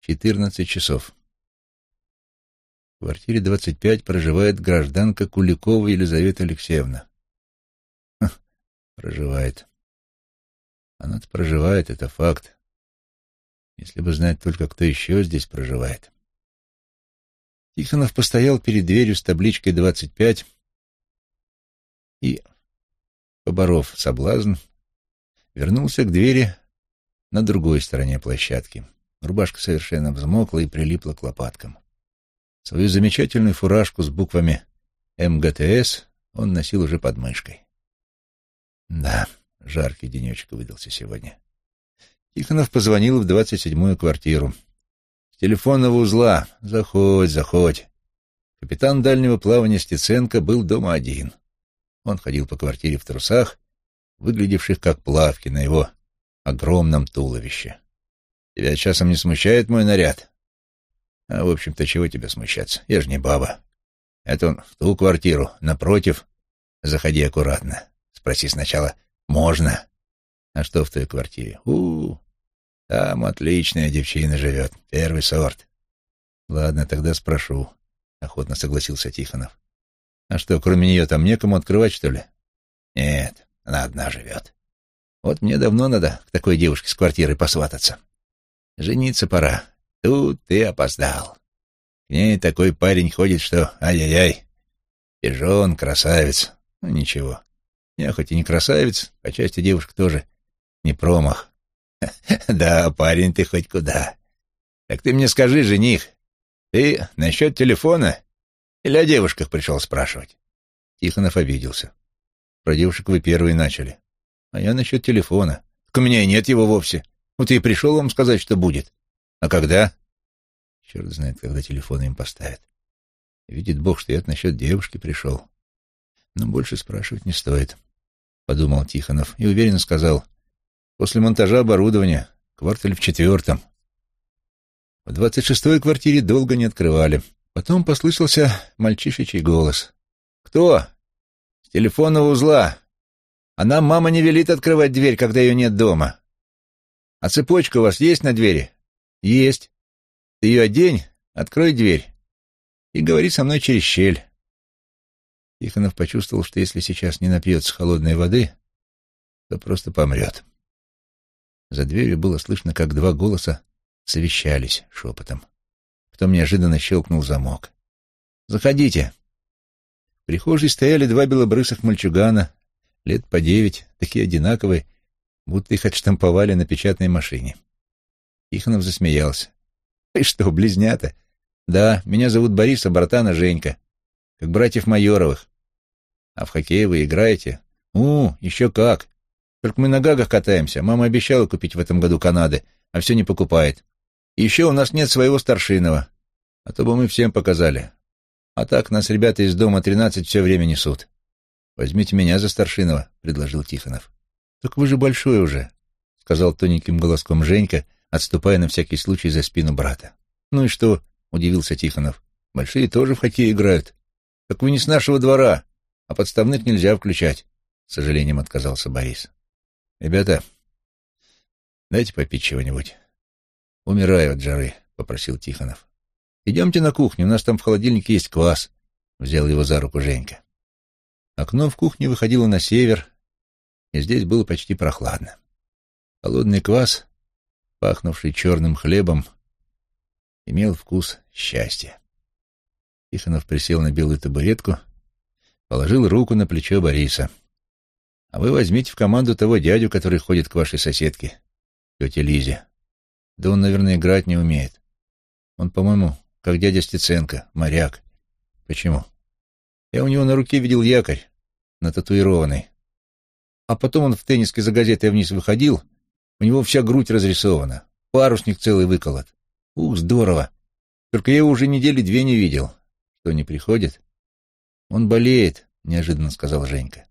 14 часов. В квартире 25 проживает гражданка Куликова Елизавета Алексеевна. Ха, проживает. Она-то проживает, это факт. Если бы знать только, кто еще здесь проживает. Тихонов постоял перед дверью с табличкой «25» и, поборов соблазн, вернулся к двери на другой стороне площадки. Рубашка совершенно взмокла и прилипла к лопаткам. Свою замечательную фуражку с буквами МГТС он носил уже под мышкой. Да, жаркий денечек выдался сегодня. Тихонов позвонил в двадцать седьмую квартиру. С телефонного узла. Заходь, заходь. Капитан дальнего плавания Стеценко был дома один. Он ходил по квартире в трусах, выглядевших как плавки на его огромном туловище. Тебя часом не смущает мой наряд? А, в общем-то, чего тебя смущаться? Я же не баба. Это он в ту квартиру, напротив. Заходи аккуратно. Спроси сначала, можно? А что в той квартире? у у, -у. Там отличная девчина живет, первый сорт. Ладно, тогда спрошу, — охотно согласился Тихонов. А что, кроме нее там некому открывать, что ли? Нет, она одна живет. Вот мне давно надо к такой девушке с квартиры посвататься. Жениться пора. Тут ты опоздал. К ней такой парень ходит, что ай-яй-яй. Пижон, красавец. Ну, ничего. Я хоть и не красавец, по части девушек тоже не промах. Да, парень ты хоть куда. Так ты мне скажи, жених, ты насчет телефона или о девушках пришел спрашивать? Тихонов обиделся. Про девушек вы первые начали. А я насчет телефона. Так у меня и нет его вовсе. Вот и пришел вам сказать, что будет. А когда? Черт знает, когда телефон им поставят. Видит Бог, что я насчет девушки пришел. Но больше спрашивать не стоит, — подумал Тихонов и уверенно сказал. После монтажа оборудования, квартале в четвертом. В двадцать шестой квартире долго не открывали. Потом послышался мальчишечий голос. «Кто?» «С телефонного узла. А нам мама не велит открывать дверь, когда ее нет дома. А цепочка у вас есть на двери? Есть. Ты ее одень, открой дверь и говори со мной через щель. Тихонов почувствовал, что если сейчас не напьется холодной воды, то просто помрет. За дверью было слышно, как два голоса совещались шепотом. Потом неожиданно щелкнул замок. «Заходите!» В прихожей стояли два белобрысых мальчугана лет по девять, такие одинаковые, будто их отштамповали на печатной машине. Тихонов засмеялся. «И что, близнята?» «Да, меня зовут Борис, а братана Женька. Как братьев Майоровых. А в хоккей вы играете?» «У, еще как. Только мы на гагах катаемся. Мама обещала купить в этом году Канады, а все не покупает. И еще у нас нет своего старшиного. А то бы мы всем показали. А так нас ребята из дома тринадцать все время несут. «Возьмите меня за старшиного», — предложил Тихонов. «Так вы же большой уже», — сказал тоненьким голоском Женька, отступая на всякий случай за спину брата. «Ну и что?» — удивился Тихонов. «Большие тоже в хоккей играют. Так вы не с нашего двора, а подставных нельзя включать», — с сожалением отказался Борис. «Ребята, дайте попить чего-нибудь». «Умираю от жары», — попросил Тихонов. «Идемте на кухню, у нас там в холодильнике есть квас», — взял его за руку Женька. Окно в кухне выходило на север, и здесь было почти прохладно. Холодный квас, пахнувший черным хлебом, имел вкус счастья. Тихонов присел на белую табуретку, положил руку на плечо Бориса. — А вы возьмите в команду того дядю, который ходит к вашей соседке, тете Лизе. Да он, наверное, играть не умеет. Он, по-моему, как дядя Стеценко, моряк. Почему? Я у него на руке видел якорь нататуированный. А потом он в тенниске за газетой вниз выходил, у него вся грудь разрисована, парусник целый выколот. Ух, здорово! Только я его уже недели две не видел. Что, не приходит? Он болеет, — неожиданно сказал Женька.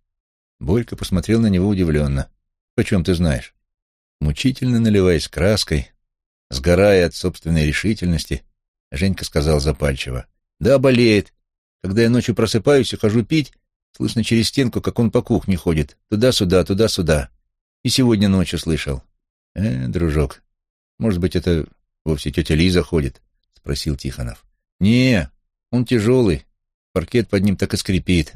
Борька посмотрел на него удивленно. «Почем ты знаешь?» Мучительно наливаясь краской, сгорая от собственной решительности, Женька сказал запальчиво. «Да, болеет. Когда я ночью просыпаюсь и хожу пить, Слышно через стенку, как он по кухне ходит. Туда-сюда, туда-сюда. И сегодня ночью слышал. Э, дружок, может быть, это Вовсе тетя Лиза ходит, — спросил Тихонов. Не, он тяжелый. Паркет под ним так и скрипит.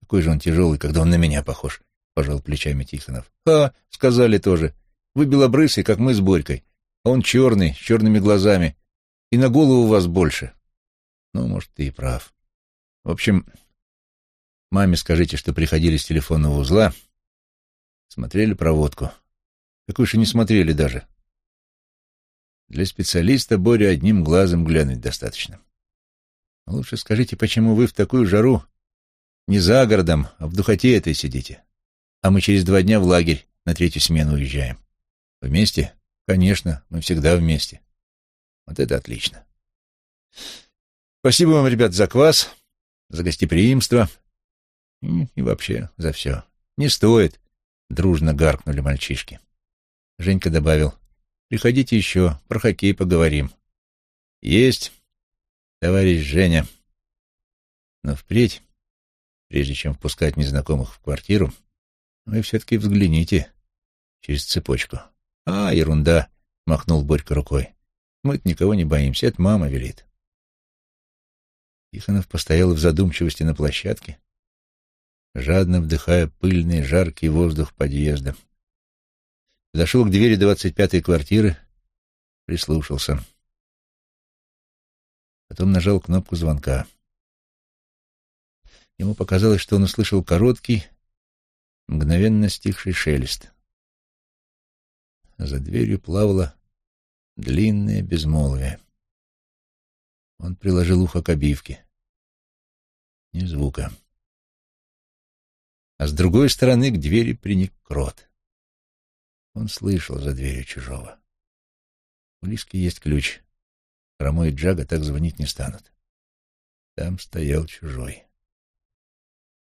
Какой же он тяжелый, когда он на меня похож, — пожал плечами Тихонов. Ха, сказали тоже. Вы белобрысый, как мы с Борькой. А он черный, с черными глазами. И на голову у вас больше. Ну, может, ты и прав. В общем, маме скажите, что приходили с телефонного узла, смотрели проводку. Какую же не смотрели даже. Для специалиста Боря одним глазом глянуть достаточно. Лучше скажите, почему вы в такую жару не за городом, а в духоте этой сидите? А мы через два дня в лагерь на третью смену уезжаем. Вместе? Конечно, мы всегда вместе. Вот это отлично. Спасибо вам, ребят, за квас, за гостеприимство и, вообще за все. Не стоит, — дружно гаркнули мальчишки. Женька добавил, — приходите еще, про хоккей поговорим. Есть, товарищ Женя. Но впредь, прежде чем впускать незнакомых в квартиру, вы все-таки взгляните через цепочку. А, ерунда, — махнул Борька рукой. Мы-то никого не боимся, это мама велит. Тихонов постоял в задумчивости на площадке, жадно вдыхая пыльный, жаркий воздух подъезда. Подошел к двери двадцать пятой квартиры, прислушался. Потом нажал кнопку звонка. Ему показалось, что он услышал короткий, мгновенно стихший шелест. За дверью плавало длинное безмолвие. Он приложил ухо к обивке. Ни звука. А с другой стороны к двери приник крот. Он слышал за дверью чужого. У Лиски есть ключ. Хромой и Джага так звонить не станут. Там стоял чужой.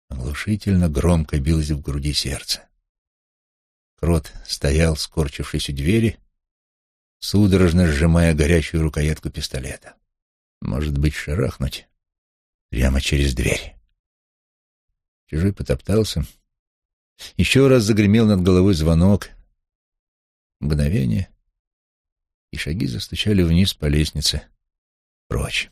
Оглушительно громко билось в груди сердце. Крот стоял, скорчившись у двери, судорожно сжимая горячую рукоятку пистолета. Может быть, шарахнуть прямо через дверь. Чужой потоптался. Еще раз загремел над головой звонок. Мгновение, и шаги застучали вниз по лестнице. Прочь.